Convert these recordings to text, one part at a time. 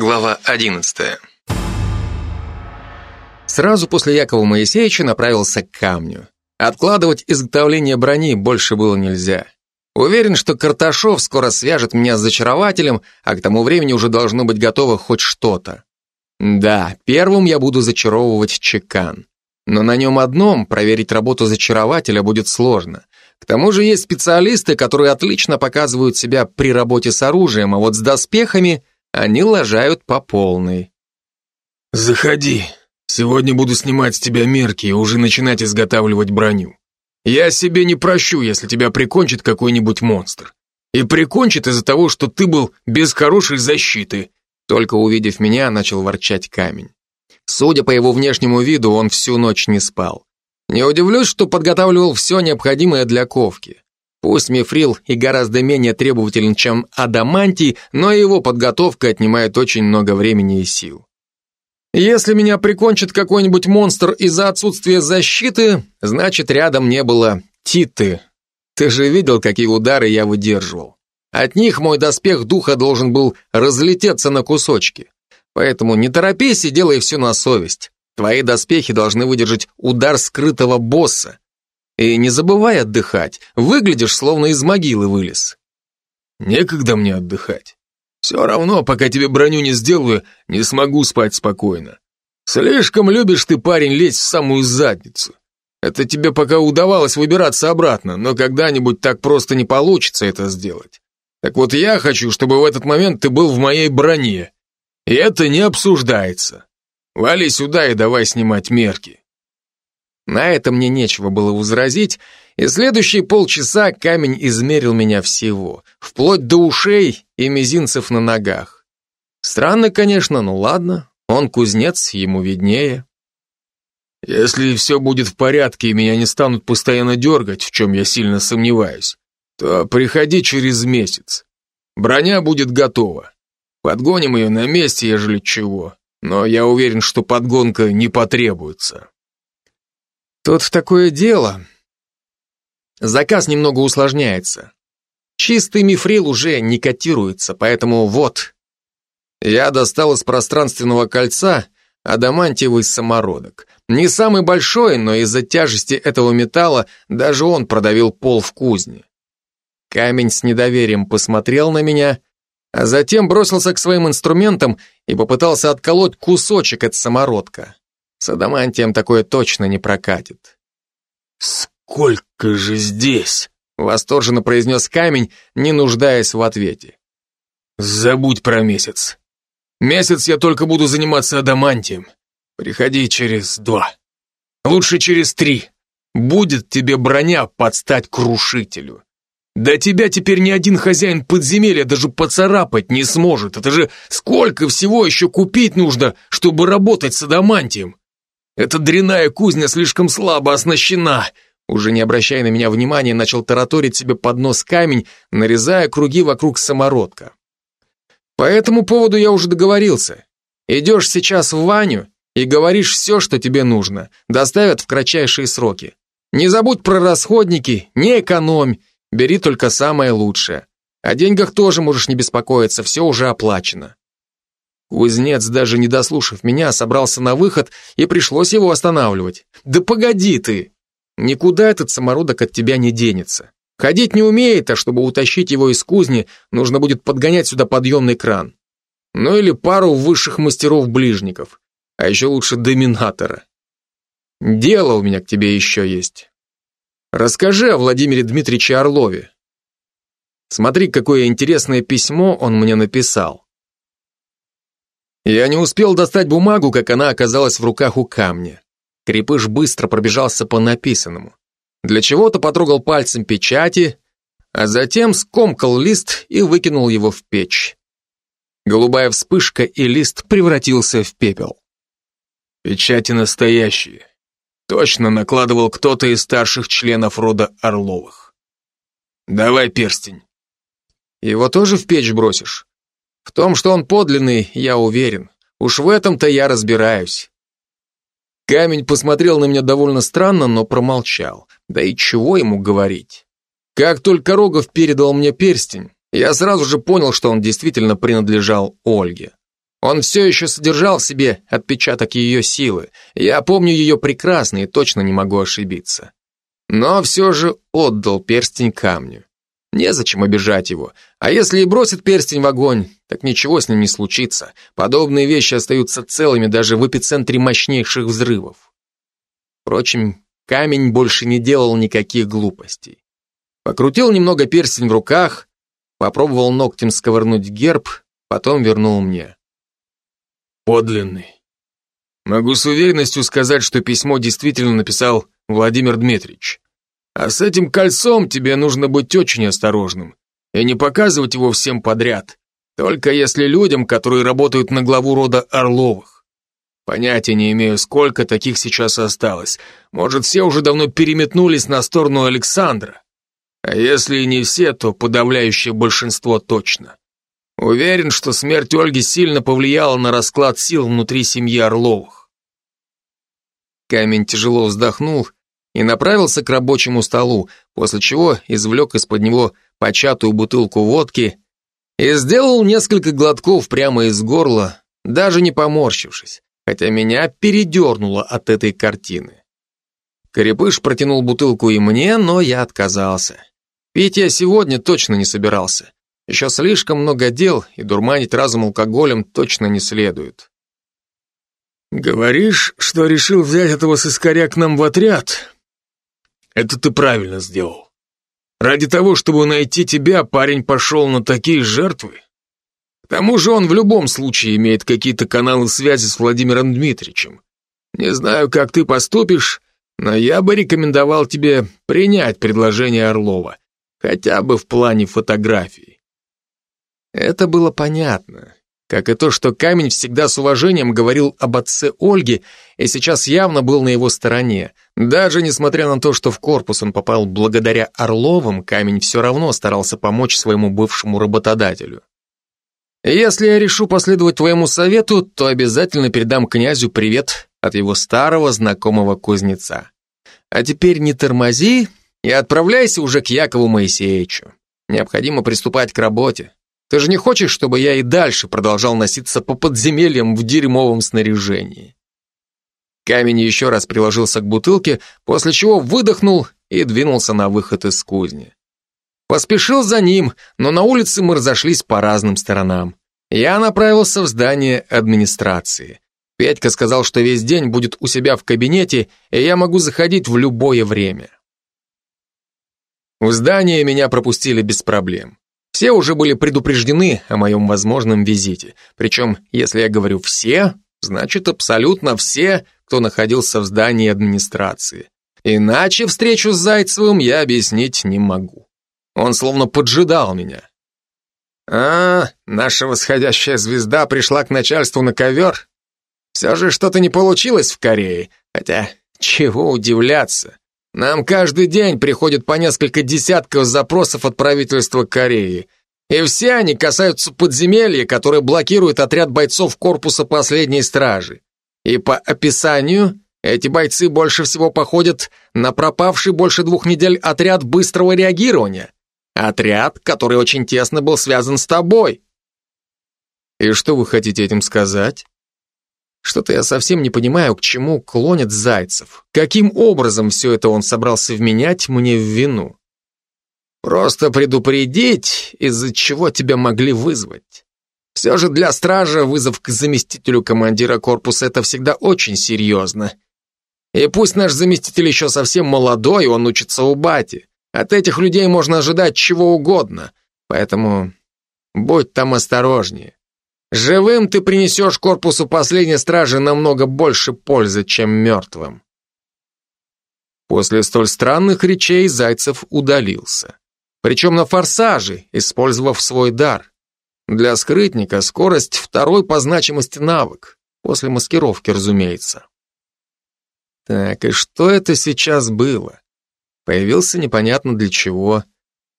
Глава 11. Сразу после Якова Моисеевича направился к камню. Откладывать изготовление брони больше было нельзя. Уверен, что Карташов скоро свяжет меня с зачарователем, а к тому времени уже должно быть готово хоть что-то. Да, первым я буду зачаровывать чекан. Но на нем одном проверить работу зачарователя будет сложно. К тому же есть специалисты, которые отлично показывают себя при работе с оружием, а вот с доспехами они лажают по полной. «Заходи. Сегодня буду снимать с тебя мерки и уже начинать изготавливать броню. Я себе не прощу, если тебя прикончит какой-нибудь монстр. И прикончит из-за того, что ты был без хорошей защиты». Только увидев меня, начал ворчать камень. Судя по его внешнему виду, он всю ночь не спал. Не удивлюсь, что подготавливал все необходимое для ковки. Пусть мифрил и гораздо менее требователен, чем адамантий, но его подготовка отнимает очень много времени и сил. Если меня прикончит какой-нибудь монстр из-за отсутствия защиты, значит рядом не было Титы. Ты же видел, какие удары я выдерживал. От них мой доспех духа должен был разлететься на кусочки. Поэтому не торопись и делай все на совесть. Твои доспехи должны выдержать удар скрытого босса, и не забывай отдыхать. Выглядишь, словно из могилы вылез. Некогда мне отдыхать. Все равно, пока тебе броню не сделаю, не смогу спать спокойно. Слишком любишь ты, парень, лезть в самую задницу. Это тебе пока удавалось выбираться обратно, но когда-нибудь так просто не получится это сделать. Так вот я хочу, чтобы в этот момент ты был в моей броне. И это не обсуждается. Вали сюда и давай снимать мерки. На это мне нечего было возразить, и следующие полчаса камень измерил меня всего, вплоть до ушей и мизинцев на ногах. Странно, конечно, но ладно, он кузнец, ему виднее. Если все будет в порядке и меня не станут постоянно дергать, в чем я сильно сомневаюсь, то приходи через месяц. Броня будет готова. Подгоним ее на месте, ежели чего, но я уверен, что подгонка не потребуется. Тут такое дело. Заказ немного усложняется. Чистый мифрил уже не котируется, поэтому вот. Я достал из пространственного кольца адамантиевый самородок. Не самый большой, но из-за тяжести этого металла даже он продавил пол в кузне. Камень с недоверием посмотрел на меня, а затем бросился к своим инструментам и попытался отколоть кусочек от самородка. С адамантием такое точно не прокатит. «Сколько же здесь?» — восторженно произнес камень, не нуждаясь в ответе. «Забудь про месяц. Месяц я только буду заниматься адамантием. Приходи через два. Лучше через три. Будет тебе броня под стать крушителю. Да тебя теперь ни один хозяин подземелья даже поцарапать не сможет. Это же сколько всего еще купить нужно, чтобы работать с адамантием. Эта дряная кузня слишком слабо оснащена. Уже не обращая на меня внимания, начал тараторить себе под нос камень, нарезая круги вокруг самородка. По этому поводу я уже договорился. Идешь сейчас в Ваню и говоришь все, что тебе нужно. Доставят в кратчайшие сроки. Не забудь про расходники, не экономь, бери только самое лучшее. О деньгах тоже можешь не беспокоиться, все уже оплачено. Кузнец, даже не дослушав меня, собрался на выход, и пришлось его останавливать. «Да погоди ты! Никуда этот самородок от тебя не денется. Ходить не умеет, а чтобы утащить его из кузни, нужно будет подгонять сюда подъемный кран. Ну или пару высших мастеров-ближников, а еще лучше доминатора. Дело у меня к тебе еще есть. Расскажи о Владимире Дмитриевиче Орлове. Смотри, какое интересное письмо он мне написал. Я не успел достать бумагу, как она оказалась в руках у камня. Крепыш быстро пробежался по написанному. Для чего-то потрогал пальцем печати, а затем скомкал лист и выкинул его в печь. Голубая вспышка, и лист превратился в пепел. Печати настоящие. Точно накладывал кто-то из старших членов рода Орловых. Давай перстень. Его тоже в печь бросишь? В том, что он подлинный, я уверен. Уж в этом-то я разбираюсь. Камень посмотрел на меня довольно странно, но промолчал. Да и чего ему говорить? Как только Рогов передал мне перстень, я сразу же понял, что он действительно принадлежал Ольге. Он все еще содержал в себе отпечаток ее силы. Я помню ее прекрасно и точно не могу ошибиться. Но все же отдал перстень камню. Незачем обижать его. А если и бросит перстень в огонь, так ничего с ним не случится. Подобные вещи остаются целыми даже в эпицентре мощнейших взрывов. Впрочем, камень больше не делал никаких глупостей. Покрутил немного перстень в руках, попробовал ногтем сковырнуть герб, потом вернул мне. Подлинный. Могу с уверенностью сказать, что письмо действительно написал Владимир Дмитриевич. А с этим кольцом тебе нужно быть очень осторожным и не показывать его всем подряд, только если людям, которые работают на главу рода Орловых. Понятия не имею, сколько таких сейчас осталось. Может, все уже давно переметнулись на сторону Александра. А если и не все, то подавляющее большинство точно. Уверен, что смерть Ольги сильно повлияла на расклад сил внутри семьи Орловых. Камень тяжело вздохнул и направился к рабочему столу, после чего извлек из-под него початую бутылку водки и сделал несколько глотков прямо из горла, даже не поморщившись, хотя меня передернуло от этой картины. Корепыш протянул бутылку и мне, но я отказался. Пить я сегодня точно не собирался. Еще слишком много дел, и дурманить разум алкоголем точно не следует. «Говоришь, что решил взять этого сыскаря к нам в отряд?» Это ты правильно сделал. Ради того, чтобы найти тебя, парень пошел на такие жертвы. К тому же он в любом случае имеет какие-то каналы связи с Владимиром Дмитриевичем. Не знаю, как ты поступишь, но я бы рекомендовал тебе принять предложение Орлова, хотя бы в плане фотографий. Это было понятно. Как и то, что камень всегда с уважением говорил об отце Ольги и сейчас явно был на его стороне. Даже несмотря на то, что в корпус он попал благодаря Орловым, камень все равно старался помочь своему бывшему работодателю. Если я решу последовать твоему совету, то обязательно передам князю привет от его старого знакомого кузнеца. А теперь не тормози и отправляйся уже к Якову Моисеевичу. Необходимо приступать к работе. Ты же не хочешь, чтобы я и дальше продолжал носиться по подземельям в дерьмовом снаряжении?» Камень еще раз приложился к бутылке, после чего выдохнул и двинулся на выход из кузни. Поспешил за ним, но на улице мы разошлись по разным сторонам. Я направился в здание администрации. Петька сказал, что весь день будет у себя в кабинете, и я могу заходить в любое время. В здание меня пропустили без проблем. Все уже были предупреждены о моем возможном визите. Причем, если я говорю «все», значит абсолютно все, кто находился в здании администрации. Иначе встречу с Зайцевым я объяснить не могу. Он словно поджидал меня. «А, наша восходящая звезда пришла к начальству на ковер? Все же что-то не получилось в Корее, хотя чего удивляться. Нам каждый день приходит по несколько десятков запросов от правительства Кореи. И все они касаются подземелья, которое блокирует отряд бойцов корпуса последней стражи. И по описанию, эти бойцы больше всего походят на пропавший больше двух недель отряд быстрого реагирования. Отряд, который очень тесно был связан с тобой. И что вы хотите этим сказать? Что-то я совсем не понимаю, к чему клонит Зайцев. Каким образом все это он собрался вменять мне в вину? Просто предупредить, из-за чего тебя могли вызвать. Все же для стража вызов к заместителю командира корпуса это всегда очень серьезно. И пусть наш заместитель еще совсем молодой, он учится у бати. От этих людей можно ожидать чего угодно. Поэтому будь там осторожнее. Живым ты принесешь корпусу последней стражи намного больше пользы, чем мертвым. После столь странных речей Зайцев удалился. Причем на форсаже, использовав свой дар. Для скрытника скорость второй по значимости навык. После маскировки, разумеется. Так, и что это сейчас было? Появился непонятно для чего,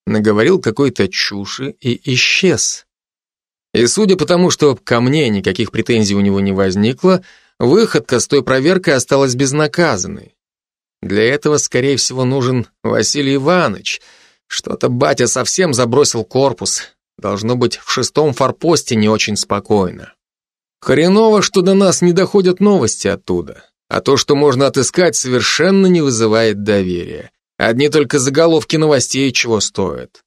наговорил какой-то чуши и исчез. И судя по тому, что ко мне никаких претензий у него не возникло, выходка с той проверкой осталась безнаказанной. Для этого, скорее всего, нужен Василий Иванович. Что-то батя совсем забросил корпус. Должно быть, в шестом форпосте не очень спокойно. Хреново, что до нас не доходят новости оттуда. А то, что можно отыскать, совершенно не вызывает доверия. Одни только заголовки новостей чего стоят.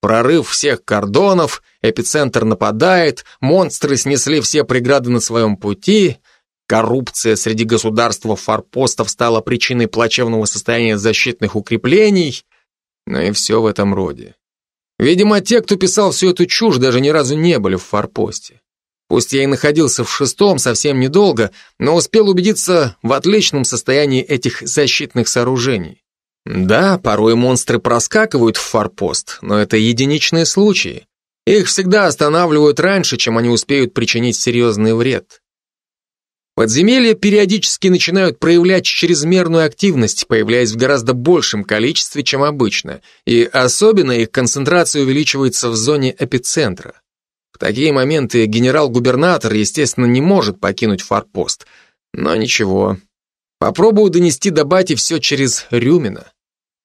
Прорыв всех кордонов, эпицентр нападает, монстры снесли все преграды на своем пути, коррупция среди государств форпостов стала причиной плачевного состояния защитных укреплений, ну и все в этом роде. Видимо, те, кто писал всю эту чушь, даже ни разу не были в форпосте. Пусть я и находился в шестом совсем недолго, но успел убедиться в отличном состоянии этих защитных сооружений. Да, порой монстры проскакивают в форпост, но это единичные случаи. Их всегда останавливают раньше, чем они успеют причинить серьезный вред. Подземелья периодически начинают проявлять чрезмерную активность, появляясь в гораздо большем количестве, чем обычно, и особенно их концентрация увеличивается в зоне эпицентра. В такие моменты генерал-губернатор, естественно, не может покинуть форпост. Но ничего. Попробую донести до бати все через Рюмина.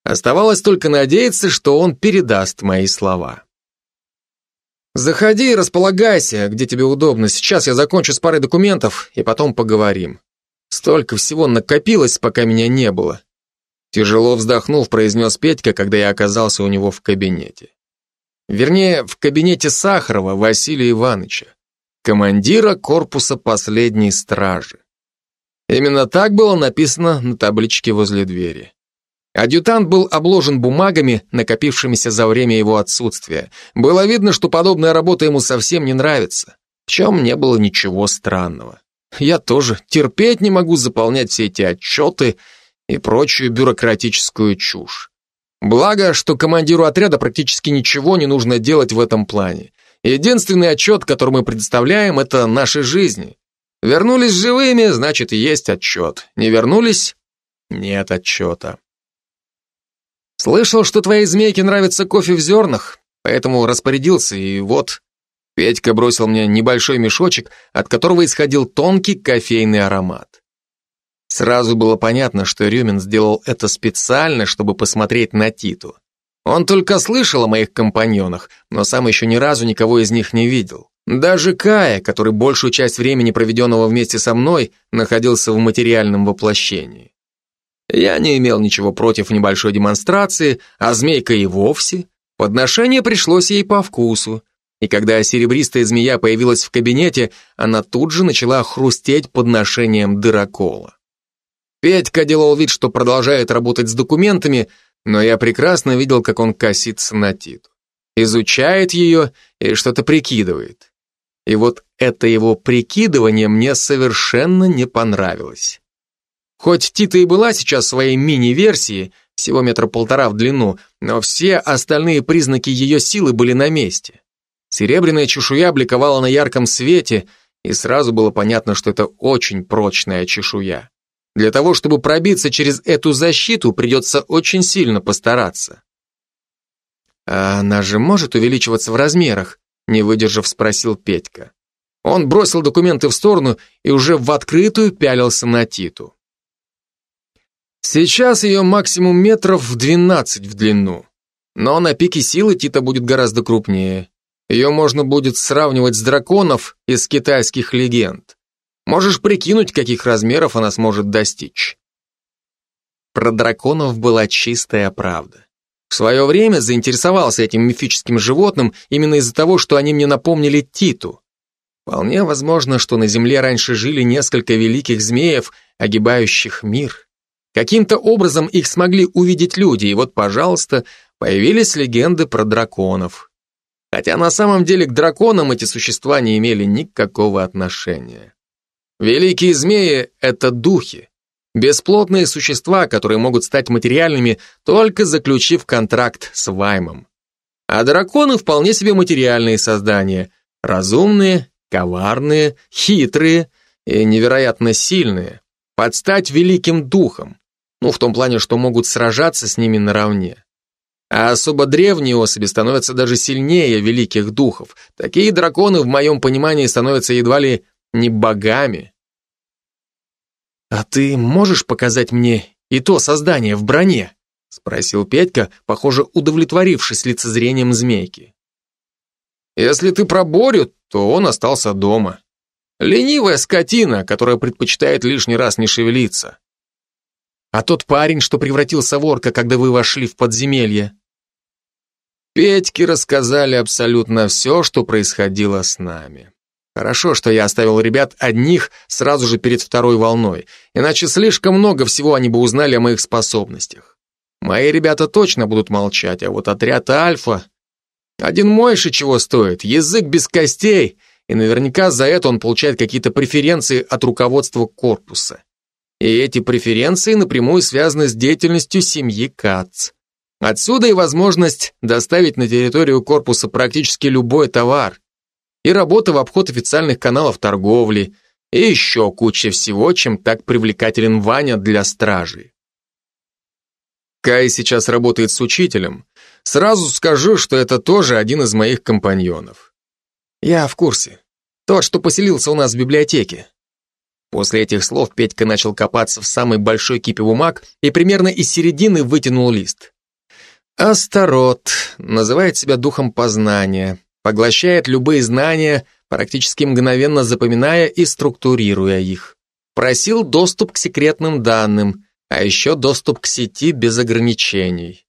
Оставалось только надеяться, что он передаст мои слова. «Заходи и располагайся, где тебе удобно. Сейчас я закончу с парой документов, и потом поговорим. Столько всего накопилось, пока меня не было». Тяжело вздохнув, произнес Петька, когда я оказался у него в кабинете. Вернее, в кабинете Сахарова Василия Ивановича, командира корпуса последней стражи. Именно так было написано на табличке возле двери. Адъютант был обложен бумагами, накопившимися за время его отсутствия. Было видно, что подобная работа ему совсем не нравится, в чем не было ничего странного. Я тоже терпеть не могу заполнять все эти отчеты и прочую бюрократическую чушь. Благо, что командиру отряда практически ничего не нужно делать в этом плане. Единственный отчет, который мы предоставляем, это наши жизни. Вернулись живыми, значит, есть отчет. Не вернулись, нет отчета. Слышал, что твоей змейке нравится кофе в зернах, поэтому распорядился, и вот... Петька бросил мне небольшой мешочек, от которого исходил тонкий кофейный аромат. Сразу было понятно, что Рюмин сделал это специально, чтобы посмотреть на Титу. Он только слышал о моих компаньонах, но сам еще ни разу никого из них не видел. Даже Кая, который большую часть времени, проведенного вместе со мной, находился в материальном воплощении. Я не имел ничего против небольшой демонстрации, а змейка и вовсе. Подношение пришлось ей по вкусу. И когда серебристая змея появилась в кабинете, она тут же начала хрустеть подношением дырокола. Петька делал вид, что продолжает работать с документами, но я прекрасно видел, как он косится на Титу. Изучает ее и что-то прикидывает. И вот это его прикидывание мне совершенно не понравилось. Хоть Тита и была сейчас своей мини-версии, всего метра полтора в длину, но все остальные признаки ее силы были на месте. Серебряная чешуя бликовала на ярком свете, и сразу было понятно, что это очень прочная чешуя. Для того, чтобы пробиться через эту защиту, придется очень сильно постараться. «А она же может увеличиваться в размерах?» Не выдержав, спросил Петька. Он бросил документы в сторону и уже в открытую пялился на Титу. Сейчас ее максимум метров в 12 в длину. Но на пике силы Тита будет гораздо крупнее. Ее можно будет сравнивать с драконов из китайских легенд. Можешь прикинуть, каких размеров она сможет достичь. Про драконов была чистая правда. В свое время заинтересовался этим мифическим животным именно из-за того, что они мне напомнили Титу. Вполне возможно, что на Земле раньше жили несколько великих змеев, огибающих мир. Каким-то образом их смогли увидеть люди, и вот, пожалуйста, появились легенды про драконов. Хотя на самом деле к драконам эти существа не имели никакого отношения. Великие змеи — это духи, бесплотные существа, которые могут стать материальными, только заключив контракт с Ваймом. А драконы вполне себе материальные создания, разумные, коварные, хитрые и невероятно сильные, под стать великим духом. Ну, в том плане, что могут сражаться с ними наравне. А особо древние особи становятся даже сильнее великих духов. Такие драконы, в моем понимании, становятся едва ли не богами. «А ты можешь показать мне и то создание в броне?» спросил Петька, похоже, удовлетворившись лицезрением змейки. «Если ты про Борю, то он остался дома. Ленивая скотина, которая предпочитает лишний раз не шевелиться. А тот парень, что превратился в орка, когда вы вошли в подземелье? Петьке рассказали абсолютно все, что происходило с нами. Хорошо, что я оставил ребят одних сразу же перед второй волной, иначе слишком много всего они бы узнали о моих способностях. Мои ребята точно будут молчать, а вот отряд Альфа... Один Мойши чего стоит, язык без костей, и наверняка за это он получает какие-то преференции от руководства корпуса. И эти преференции напрямую связаны с деятельностью семьи Кац. Отсюда и возможность доставить на территорию корпуса практически любой товар, и работа в обход официальных каналов торговли, и еще куча всего, чем так привлекателен Ваня для стражи. Кай сейчас работает с учителем. Сразу скажу, что это тоже один из моих компаньонов. Я в курсе. Тот, что поселился у нас в библиотеке. После этих слов Петька начал копаться в самой большой кипе бумаг и примерно из середины вытянул лист. Астарот называет себя духом познания, поглощает любые знания, практически мгновенно запоминая и структурируя их. Просил доступ к секретным данным, а еще доступ к сети без ограничений.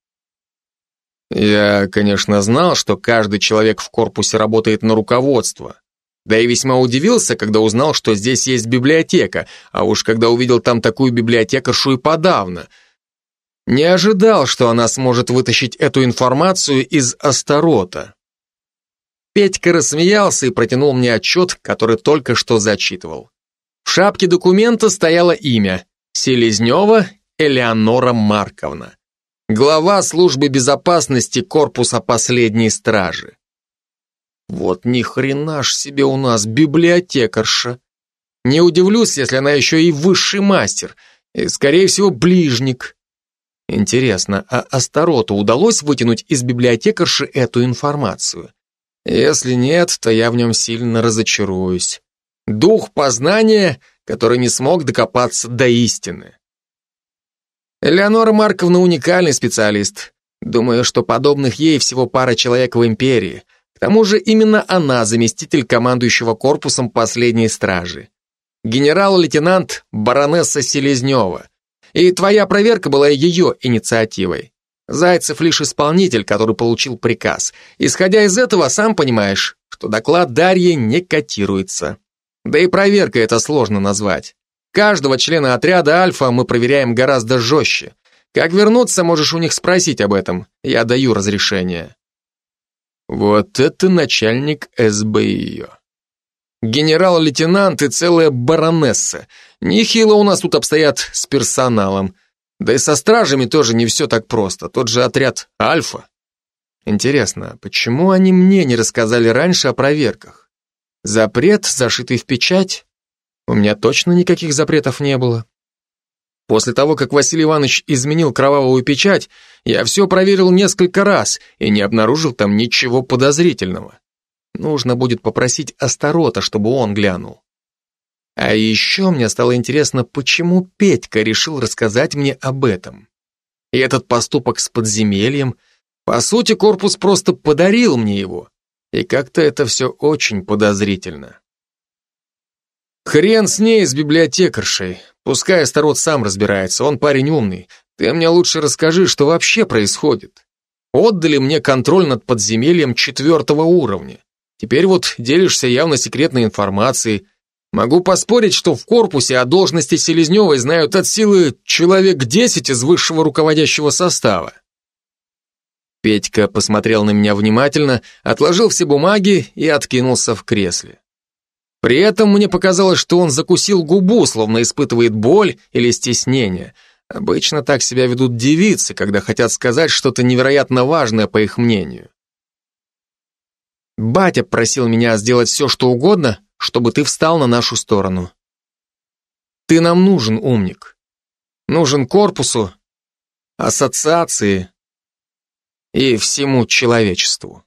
Я, конечно, знал, что каждый человек в корпусе работает на руководство. Да и весьма удивился, когда узнал, что здесь есть библиотека, а уж когда увидел там такую библиотекаршу и подавно. Не ожидал, что она сможет вытащить эту информацию из Астарота. Петька рассмеялся и протянул мне отчет, который только что зачитывал. В шапке документа стояло имя Селезнева Элеонора Марковна, глава службы безопасности корпуса последней стражи. Вот ни хрена ж себе у нас библиотекарша. Не удивлюсь, если она еще и высший мастер, и, скорее всего, ближник. Интересно, а Астароту удалось вытянуть из библиотекарши эту информацию? Если нет, то я в нем сильно разочаруюсь. Дух познания, который не смог докопаться до истины. Элеонора Марковна уникальный специалист. Думаю, что подобных ей всего пара человек в империи. К тому же именно она заместитель командующего корпусом последней стражи. Генерал-лейтенант баронесса Селезнева. И твоя проверка была ее инициативой. Зайцев лишь исполнитель, который получил приказ. Исходя из этого, сам понимаешь, что доклад Дарьи не котируется. Да и проверка это сложно назвать. Каждого члена отряда Альфа мы проверяем гораздо жестче. Как вернуться, можешь у них спросить об этом. Я даю разрешение. Вот это начальник СБ. Генерал-лейтенант и целая баронесса. Нехило у нас тут обстоят с персоналом. Да и со стражами тоже не все так просто. Тот же отряд Альфа. Интересно, почему они мне не рассказали раньше о проверках? Запрет, зашитый в печать? У меня точно никаких запретов не было. После того, как Василий Иванович изменил кровавую печать, я все проверил несколько раз и не обнаружил там ничего подозрительного. Нужно будет попросить Астарота, чтобы он глянул. А еще мне стало интересно, почему Петька решил рассказать мне об этом. И этот поступок с подземельем, по сути, корпус просто подарил мне его. И как-то это все очень подозрительно. Хрен с ней, с библиотекаршей. Пускай Астарот сам разбирается, он парень умный. Ты мне лучше расскажи, что вообще происходит. Отдали мне контроль над подземельем четвертого уровня. Теперь вот делишься явно секретной информацией, Могу поспорить, что в корпусе о должности Селезневой знают от силы человек десять из высшего руководящего состава. Петька посмотрел на меня внимательно, отложил все бумаги и откинулся в кресле. При этом мне показалось, что он закусил губу, словно испытывает боль или стеснение. Обычно так себя ведут девицы, когда хотят сказать что-то невероятно важное, по их мнению. Батя просил меня сделать все, что угодно, чтобы ты встал на нашу сторону. Ты нам нужен, умник. Нужен корпусу, ассоциации и всему человечеству.